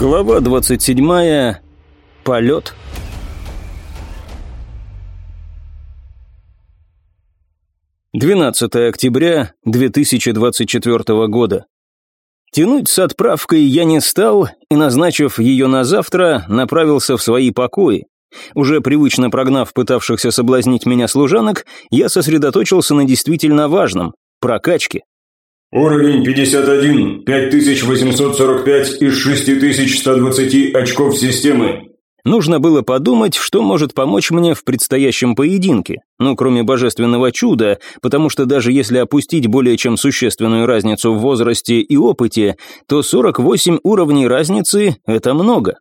Глава 27. Полет. Двенадцатое октября 2024 года. Тянуть с отправкой я не стал и, назначив ее на завтра, направился в свои покои. Уже привычно прогнав пытавшихся соблазнить меня служанок, я сосредоточился на действительно важном – прокачке. Уровень 51, 5845 из 6120 очков системы. Нужно было подумать, что может помочь мне в предстоящем поединке. Ну, кроме божественного чуда, потому что даже если опустить более чем существенную разницу в возрасте и опыте, то 48 уровней разницы – это много.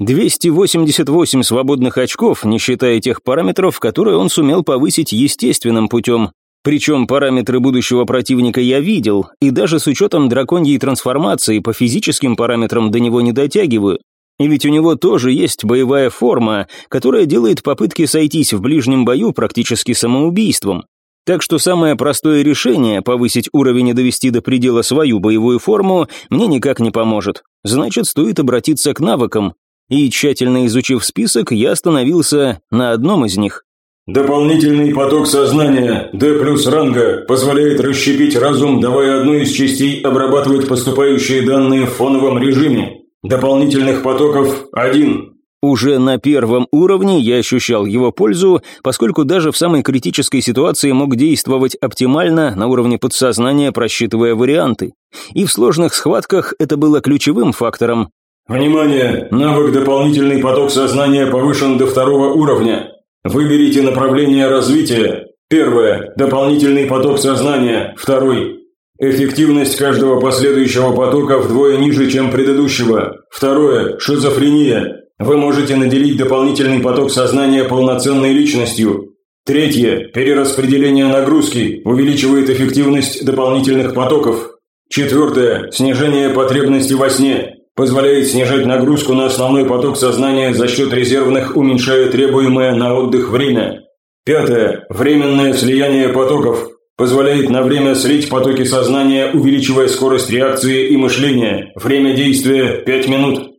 288 свободных очков, не считая тех параметров, которые он сумел повысить естественным путем, причем параметры будущего противника я видел, и даже с учетом драконьей трансформации по физическим параметрам до него не дотягиваю. И ведь у него тоже есть боевая форма, которая делает попытки сойтись в ближнем бою практически самоубийством. Так что самое простое решение – повысить уровень и довести до предела свою боевую форму – мне никак не поможет. Значит, стоит обратиться к навыкам. И тщательно изучив список, я остановился на одном из них. Дополнительный поток сознания D плюс ранга позволяет расщепить разум, давая одну из частей обрабатывать поступающие данные в фоновом режиме. Дополнительных потоков один. Уже на первом уровне я ощущал его пользу, поскольку даже в самой критической ситуации мог действовать оптимально на уровне подсознания, просчитывая варианты. И в сложных схватках это было ключевым фактором. Внимание! Навык «Дополнительный поток сознания» повышен до второго уровня. Выберите направление развития. Первое. Дополнительный поток сознания. Второй. Эффективность каждого последующего потока вдвое ниже, чем предыдущего. Второе. Шизофрения. Вы можете наделить дополнительный поток сознания полноценной личностью. Третье. Перераспределение нагрузки увеличивает эффективность дополнительных потоков. Четвертое. Снижение потребности во сне позволяет снижать нагрузку на основной поток сознания за счет резервных, уменьшая требуемое на отдых время. Пятое. Временное слияние потоков. Позволяет на время слить потоки сознания, увеличивая скорость реакции и мышления. Время действия 5 минут.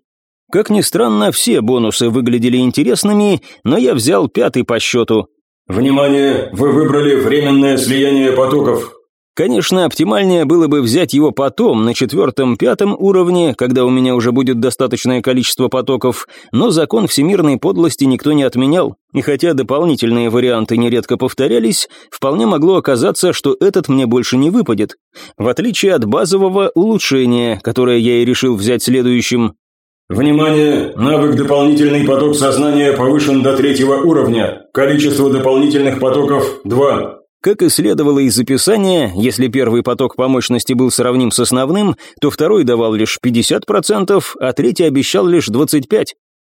Как ни странно, все бонусы выглядели интересными, но я взял пятый по счету. Внимание! Вы выбрали временное слияние потоков. Конечно, оптимальнее было бы взять его потом, на четвертом-пятом уровне, когда у меня уже будет достаточное количество потоков, но закон всемирной подлости никто не отменял, и хотя дополнительные варианты нередко повторялись, вполне могло оказаться, что этот мне больше не выпадет, в отличие от базового улучшения, которое я и решил взять следующим. Внимание! Навык «Дополнительный поток сознания» повышен до третьего уровня. Количество дополнительных потоков – 2. Как и следовало из описания, если первый поток по мощности был сравним с основным, то второй давал лишь 50%, а третий обещал лишь 25%.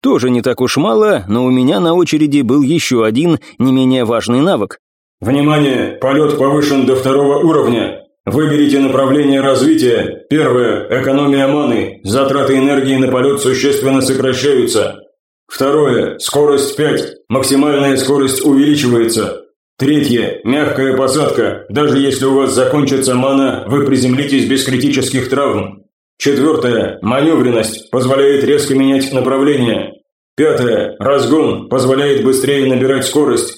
Тоже не так уж мало, но у меня на очереди был еще один, не менее важный навык. Внимание! Полет повышен до второго уровня. Выберите направление развития. Первое – экономия маны. Затраты энергии на полет существенно сокращаются. Второе – скорость 5. Максимальная скорость увеличивается. Третье. Мягкая посадка. Даже если у вас закончится мана, вы приземлитесь без критических травм. Четвертое. Маневренность. Позволяет резко менять направление. Пятое. Разгон. Позволяет быстрее набирать скорость.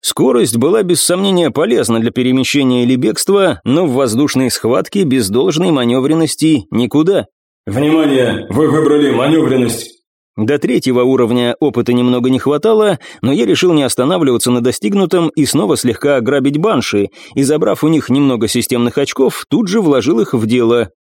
Скорость была без сомнения полезна для перемещения или бегства, но в воздушной схватке без должной маневренности никуда. Внимание! Вы выбрали маневренность. До третьего уровня опыта немного не хватало, но я решил не останавливаться на достигнутом и снова слегка ограбить банши, и забрав у них немного системных очков, тут же вложил их в дело.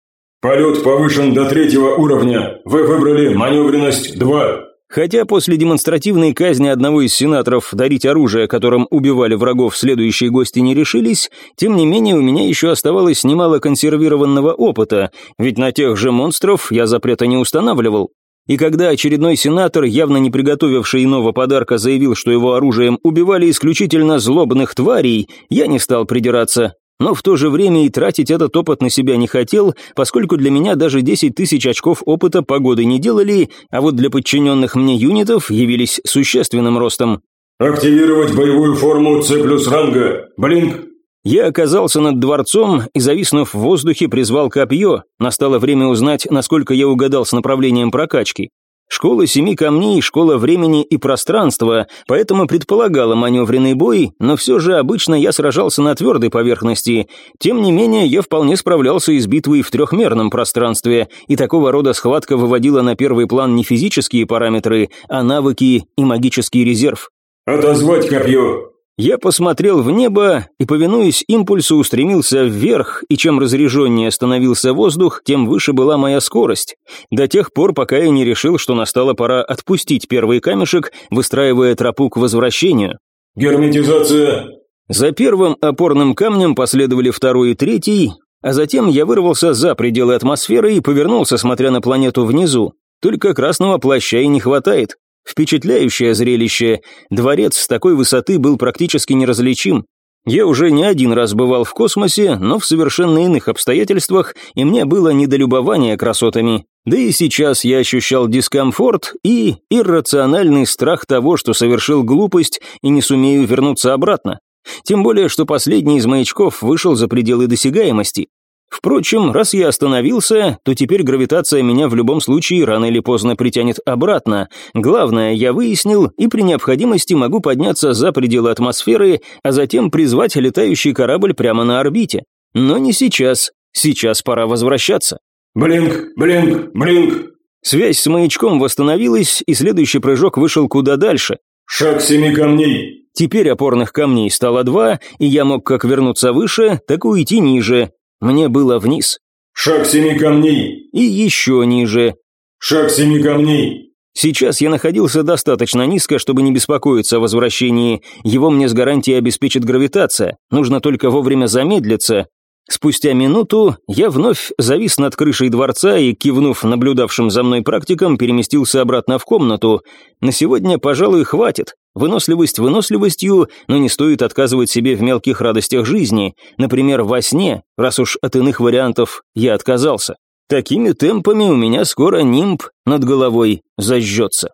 «Полет повышен до третьего уровня. Вы выбрали маневренность 2». Хотя после демонстративной казни одного из сенаторов дарить оружие, которым убивали врагов, следующие гости не решились, тем не менее у меня еще оставалось немало консервированного опыта, ведь на тех же монстров я запрета не устанавливал. И когда очередной сенатор, явно не приготовивший иного подарка, заявил, что его оружием убивали исключительно злобных тварей, я не стал придираться. Но в то же время и тратить этот опыт на себя не хотел, поскольку для меня даже 10 тысяч очков опыта погоды не делали, а вот для подчиненных мне юнитов явились существенным ростом. «Активировать боевую форму С плюс ранга. Блинк. Я оказался над дворцом и, зависнув в воздухе, призвал копье. Настало время узнать, насколько я угадал с направлением прокачки. Школа семи камней, школа времени и пространства, поэтому предполагала маневренный бой, но все же обычно я сражался на твердой поверхности. Тем не менее, я вполне справлялся и с битвой в трехмерном пространстве, и такого рода схватка выводила на первый план не физические параметры, а навыки и магический резерв. «Отозвать копье!» Я посмотрел в небо и, повинуясь импульсу, устремился вверх, и чем разряженнее становился воздух, тем выше была моя скорость. До тех пор, пока я не решил, что настала пора отпустить первый камешек, выстраивая тропу к возвращению. «Герметизация!» За первым опорным камнем последовали второй и третий, а затем я вырвался за пределы атмосферы и повернулся, смотря на планету внизу. Только красного плаща и не хватает. Впечатляющее зрелище. Дворец с такой высоты был практически неразличим. Я уже не один раз бывал в космосе, но в совершенно иных обстоятельствах, и мне было недолюбование красотами. Да и сейчас я ощущал дискомфорт и иррациональный страх того, что совершил глупость и не сумею вернуться обратно. Тем более, что последний из маячков вышел за пределы досягаемости. Впрочем, раз я остановился, то теперь гравитация меня в любом случае рано или поздно притянет обратно. Главное, я выяснил, и при необходимости могу подняться за пределы атмосферы, а затем призвать летающий корабль прямо на орбите. Но не сейчас. Сейчас пора возвращаться. «Блинк, блинк, блинк!» Связь с маячком восстановилась, и следующий прыжок вышел куда дальше. «Шаг семи камней!» Теперь опорных камней стало два, и я мог как вернуться выше, так и уйти ниже, мне было вниз. «Шаг семи камней!» И еще ниже. «Шаг семи камней!» Сейчас я находился достаточно низко, чтобы не беспокоиться о возвращении. Его мне с гарантией обеспечит гравитация. Нужно только вовремя замедлиться. Спустя минуту я вновь завис над крышей дворца и, кивнув наблюдавшим за мной практикам, переместился обратно в комнату. На сегодня, пожалуй, хватит. Выносливость выносливостью, но не стоит отказывать себе в мелких радостях жизни, например, во сне, раз уж от иных вариантов я отказался. Такими темпами у меня скоро нимб над головой зажжется.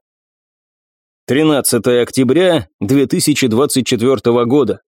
13 октября 2024 года.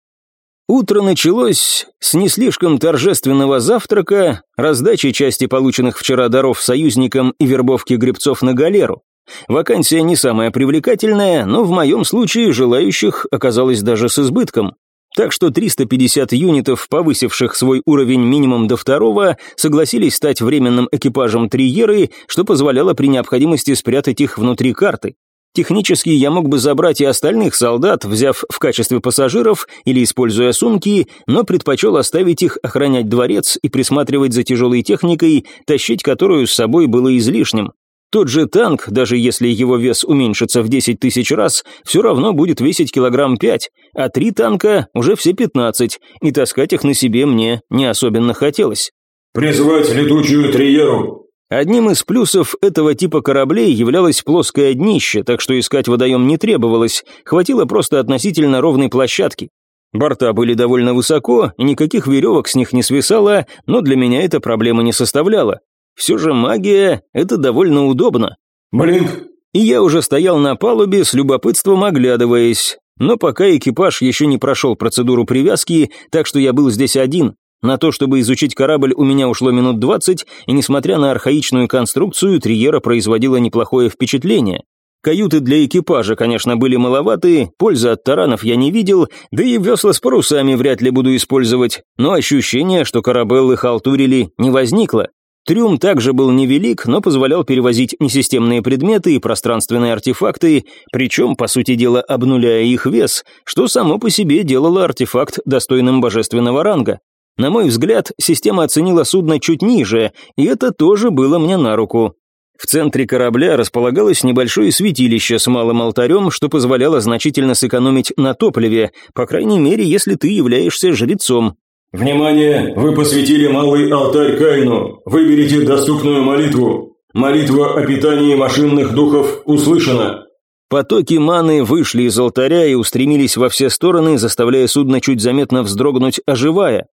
Утро началось с не слишком торжественного завтрака, раздачи части полученных вчера даров союзникам и вербовки гребцов на галеру. Вакансия не самая привлекательная, но в моем случае желающих оказалось даже с избытком. Так что 350 юнитов, повысивших свой уровень минимум до второго, согласились стать временным экипажем Триеры, что позволяло при необходимости спрятать их внутри карты. Технически я мог бы забрать и остальных солдат, взяв в качестве пассажиров или используя сумки, но предпочел оставить их охранять дворец и присматривать за тяжелой техникой, тащить которую с собой было излишним. Тот же танк, даже если его вес уменьшится в 10 тысяч раз, все равно будет весить килограмм 5, а три танка уже все 15, и таскать их на себе мне не особенно хотелось. «Призвать летучую триеру!» Одним из плюсов этого типа кораблей являлось плоское днище, так что искать водоем не требовалось, хватило просто относительно ровной площадки. Борта были довольно высоко, и никаких веревок с них не свисало, но для меня это проблема не составляла. Все же магия – это довольно удобно. Блин. И я уже стоял на палубе, с любопытством оглядываясь. Но пока экипаж еще не прошел процедуру привязки, так что я был здесь один. На то, чтобы изучить корабль, у меня ушло минут двадцать, и несмотря на архаичную конструкцию, Триера производила неплохое впечатление. Каюты для экипажа, конечно, были маловаты, пользы от таранов я не видел, да и весла с парусами вряд ли буду использовать, но ощущение, что корабеллы халтурили, не возникло. Трюм также был невелик, но позволял перевозить несистемные предметы и пространственные артефакты, причем, по сути дела, обнуляя их вес, что само по себе делало артефакт достойным божественного ранга. На мой взгляд, система оценила судно чуть ниже, и это тоже было мне на руку. В центре корабля располагалось небольшое святилище с малым алтарем, что позволяло значительно сэкономить на топливе, по крайней мере, если ты являешься жрецом, «Внимание! Вы посвятили малый алтарь Кайну. Выберите доступную молитву. Молитва о питании машинных духов услышана». Потоки маны вышли из алтаря и устремились во все стороны, заставляя судно чуть заметно вздрогнуть, оживая.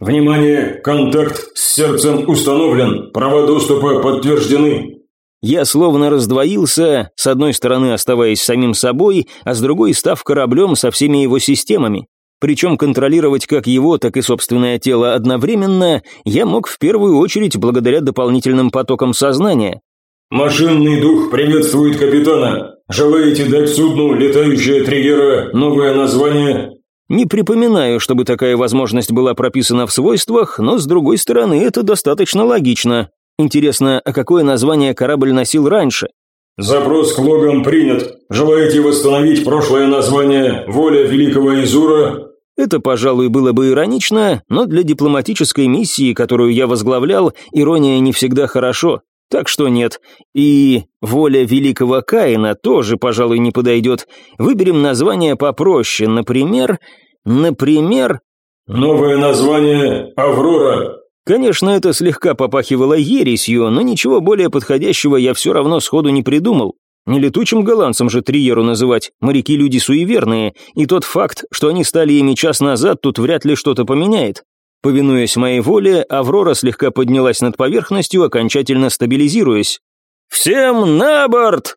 «Внимание! Контакт с сердцем установлен. Права доступа подтверждены». Я словно раздвоился, с одной стороны оставаясь самим собой, а с другой став кораблем со всеми его системами. Причем контролировать как его, так и собственное тело одновременно я мог в первую очередь благодаря дополнительным потокам сознания. «Машинный дух приветствует капитана. Желаете дать судну «Летающая Триера» новое название?» Не припоминаю, чтобы такая возможность была прописана в свойствах, но с другой стороны это достаточно логично. Интересно, а какое название корабль носил раньше? «Запрос к логам принят. Желаете восстановить прошлое название «Воля Великого Изура»?» Это, пожалуй, было бы иронично, но для дипломатической миссии, которую я возглавлял, ирония не всегда хорошо. Так что нет. И воля великого Каина тоже, пожалуй, не подойдет. Выберем название попроще, например... Например... Новое название «Аврора». Конечно, это слегка попахивало ересью, но ничего более подходящего я все равно сходу не придумал. Не летучим голландцам же Триеру называть, моряки люди суеверные, и тот факт, что они стали ими час назад, тут вряд ли что-то поменяет. Повинуясь моей воле, Аврора слегка поднялась над поверхностью, окончательно стабилизируясь. «Всем на борт!»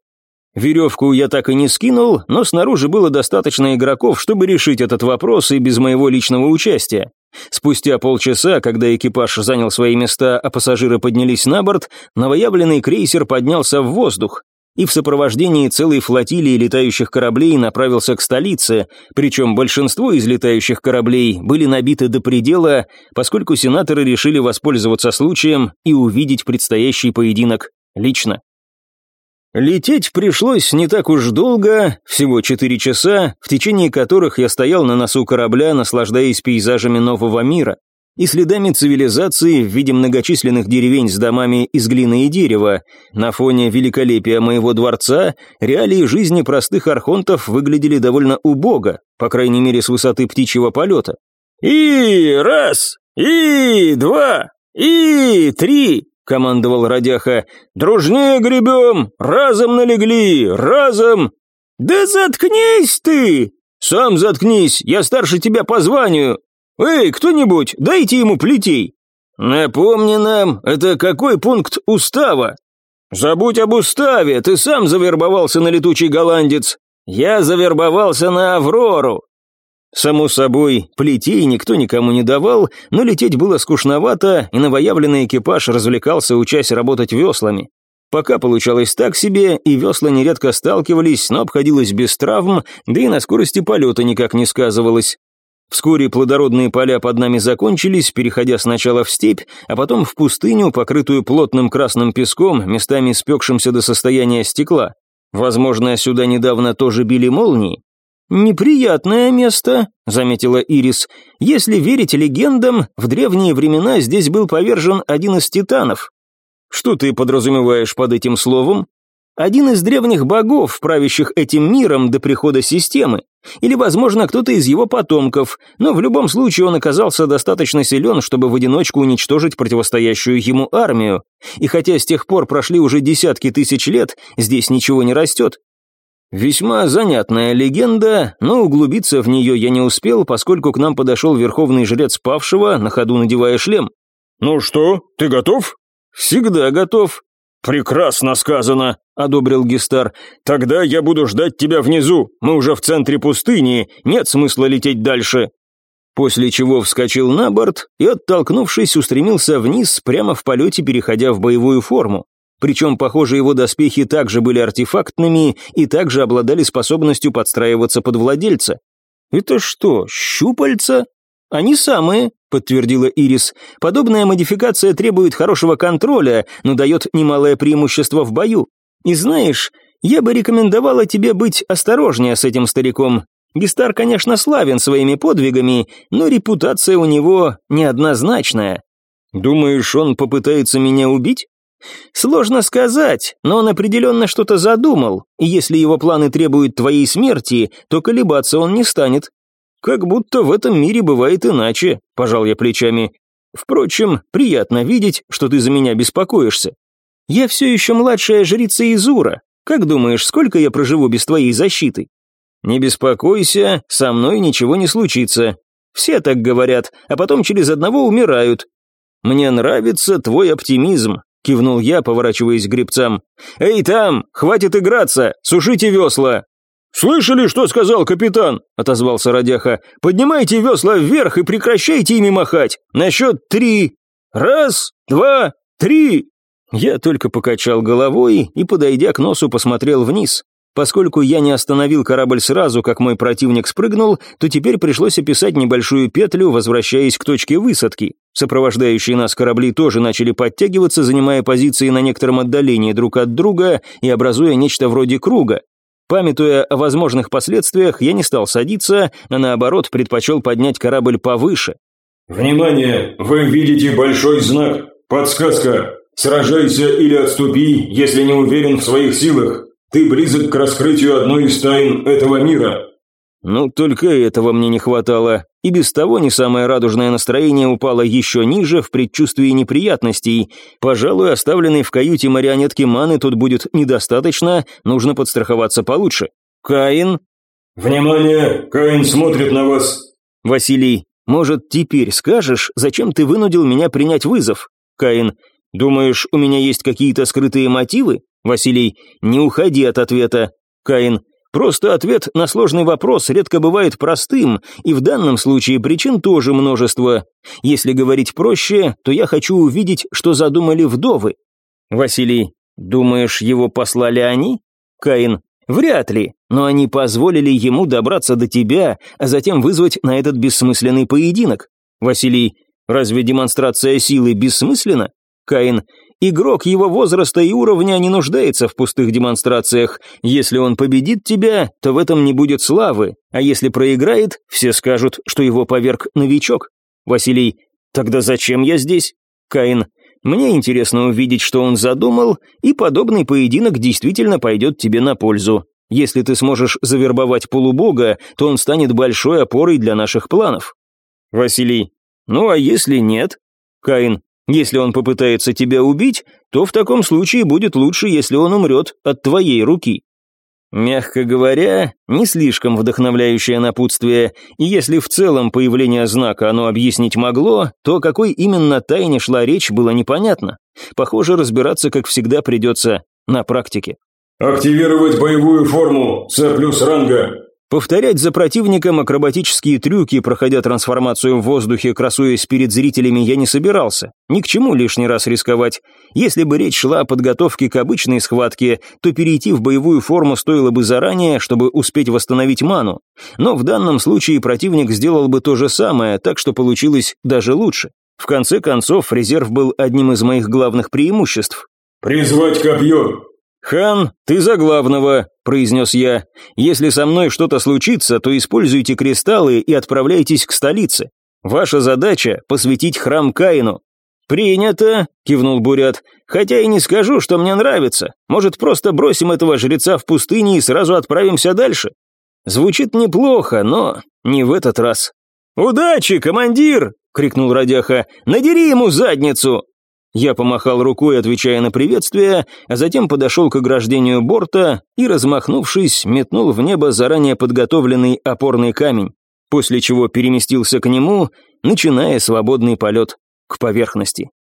Веревку я так и не скинул, но снаружи было достаточно игроков, чтобы решить этот вопрос и без моего личного участия. Спустя полчаса, когда экипаж занял свои места, а пассажиры поднялись на борт, новоявленный крейсер поднялся в воздух и в сопровождении целой флотилии летающих кораблей направился к столице, причем большинство из летающих кораблей были набиты до предела, поскольку сенаторы решили воспользоваться случаем и увидеть предстоящий поединок лично. Лететь пришлось не так уж долго, всего четыре часа, в течение которых я стоял на носу корабля, наслаждаясь пейзажами нового мира и следами цивилизации в виде многочисленных деревень с домами из глины и дерева. На фоне великолепия моего дворца реалии жизни простых архонтов выглядели довольно убого, по крайней мере с высоты птичьего полета. «И раз, и два, и три!» — командовал Радяха. «Дружнее гребем! Разом налегли! Разом!» «Да заткнись ты!» «Сам заткнись! Я старше тебя по званию!» «Эй, кто-нибудь, дайте ему плетей!» «Напомни нам, это какой пункт устава?» «Забудь об уставе, ты сам завербовался на летучий голландец!» «Я завербовался на Аврору!» Само собой, плетей никто никому не давал, но лететь было скучновато, и новоявленный экипаж развлекался, учась работать веслами. Пока получалось так себе, и весла нередко сталкивались, но обходилось без травм, да и на скорости полета никак не сказывалось. Вскоре плодородные поля под нами закончились, переходя сначала в степь, а потом в пустыню, покрытую плотным красным песком, местами спекшимся до состояния стекла. Возможно, сюда недавно тоже били молнии, «Неприятное место», — заметила Ирис. «Если верить легендам, в древние времена здесь был повержен один из титанов». «Что ты подразумеваешь под этим словом?» «Один из древних богов, правящих этим миром до прихода системы. Или, возможно, кто-то из его потомков, но в любом случае он оказался достаточно силен, чтобы в одиночку уничтожить противостоящую ему армию. И хотя с тех пор прошли уже десятки тысяч лет, здесь ничего не растет. Весьма занятная легенда, но углубиться в нее я не успел, поскольку к нам подошел верховный жрец павшего, на ходу надевая шлем. «Ну что, ты готов?» «Всегда готов». «Прекрасно сказано», — одобрил Гистар. «Тогда я буду ждать тебя внизу. Мы уже в центре пустыни, нет смысла лететь дальше». После чего вскочил на борт и, оттолкнувшись, устремился вниз, прямо в полете переходя в боевую форму. Причем, похоже, его доспехи также были артефактными и также обладали способностью подстраиваться под владельца. «Это что, щупальца?» «Они самые», — подтвердила Ирис. «Подобная модификация требует хорошего контроля, но дает немалое преимущество в бою. И знаешь, я бы рекомендовала тебе быть осторожнее с этим стариком. Гистар, конечно, славен своими подвигами, но репутация у него неоднозначная». «Думаешь, он попытается меня убить?» Сложно сказать, но он определенно что-то задумал, и если его планы требуют твоей смерти, то колебаться он не станет. Как будто в этом мире бывает иначе, пожал я плечами. Впрочем, приятно видеть, что ты за меня беспокоишься. Я все еще младшая жрица Изура. Как думаешь, сколько я проживу без твоей защиты? Не беспокойся, со мной ничего не случится. Все так говорят, а потом через одного умирают. Мне нравится твой оптимизм, — кивнул я, поворачиваясь к гребцам. «Эй, там! Хватит играться! Сушите весла!» «Слышали, что сказал капитан?» – отозвался Радяха. «Поднимайте весла вверх и прекращайте ими махать. На счет три. Раз, два, три!» Я только покачал головой и, подойдя к носу, посмотрел вниз. Поскольку я не остановил корабль сразу, как мой противник спрыгнул, то теперь пришлось описать небольшую петлю, возвращаясь к точке высадки. Сопровождающие нас корабли тоже начали подтягиваться, занимая позиции на некотором отдалении друг от друга и образуя нечто вроде круга. Памятуя о возможных последствиях, я не стал садиться, а наоборот предпочел поднять корабль повыше. «Внимание! Вы видите большой знак. Подсказка. Сражайся или отступи, если не уверен в своих силах. Ты близок к раскрытию одной из тайн этого мира». Ну, только этого мне не хватало. И без того не самое радужное настроение упало еще ниже в предчувствии неприятностей. Пожалуй, оставленной в каюте марионетки маны тут будет недостаточно, нужно подстраховаться получше. Каин? «Внимание! Каин смотрит на вас!» Василий, может, теперь скажешь, зачем ты вынудил меня принять вызов? Каин, думаешь, у меня есть какие-то скрытые мотивы? Василий, не уходи от ответа. Каин, просто ответ на сложный вопрос редко бывает простым, и в данном случае причин тоже множество. Если говорить проще, то я хочу увидеть, что задумали вдовы. Василий, думаешь, его послали они? Каин, вряд ли, но они позволили ему добраться до тебя, а затем вызвать на этот бессмысленный поединок. Василий, разве демонстрация силы бессмысленна? Каин, Игрок его возраста и уровня не нуждается в пустых демонстрациях. Если он победит тебя, то в этом не будет славы, а если проиграет, все скажут, что его поверг новичок. Василий, тогда зачем я здесь? Каин, мне интересно увидеть, что он задумал, и подобный поединок действительно пойдет тебе на пользу. Если ты сможешь завербовать полубога, то он станет большой опорой для наших планов. Василий, ну а если нет? Каин, если он попытается тебя убить, то в таком случае будет лучше, если он умрет от твоей руки. Мягко говоря, не слишком вдохновляющее напутствие, и если в целом появление знака оно объяснить могло, то какой именно тайне шла речь было непонятно. Похоже, разбираться, как всегда, придется на практике. «Активировать боевую форму С плюс ранга», Повторять за противником акробатические трюки, проходя трансформацию в воздухе, красуясь перед зрителями, я не собирался. Ни к чему лишний раз рисковать. Если бы речь шла о подготовке к обычной схватке, то перейти в боевую форму стоило бы заранее, чтобы успеть восстановить ману. Но в данном случае противник сделал бы то же самое, так что получилось даже лучше. В конце концов, резерв был одним из моих главных преимуществ. «Призвать копье!» «Хан, ты за главного», — произнес я. «Если со мной что-то случится, то используйте кристаллы и отправляйтесь к столице. Ваша задача — посвятить храм Каину». «Принято», — кивнул Бурят, «хотя и не скажу, что мне нравится. Может, просто бросим этого жреца в пустыне и сразу отправимся дальше?» Звучит неплохо, но не в этот раз. «Удачи, командир!» — крикнул Радяха. «Надери ему задницу!» Я помахал рукой, отвечая на приветствие, а затем подошел к ограждению борта и, размахнувшись, метнул в небо заранее подготовленный опорный камень, после чего переместился к нему, начиная свободный полет к поверхности.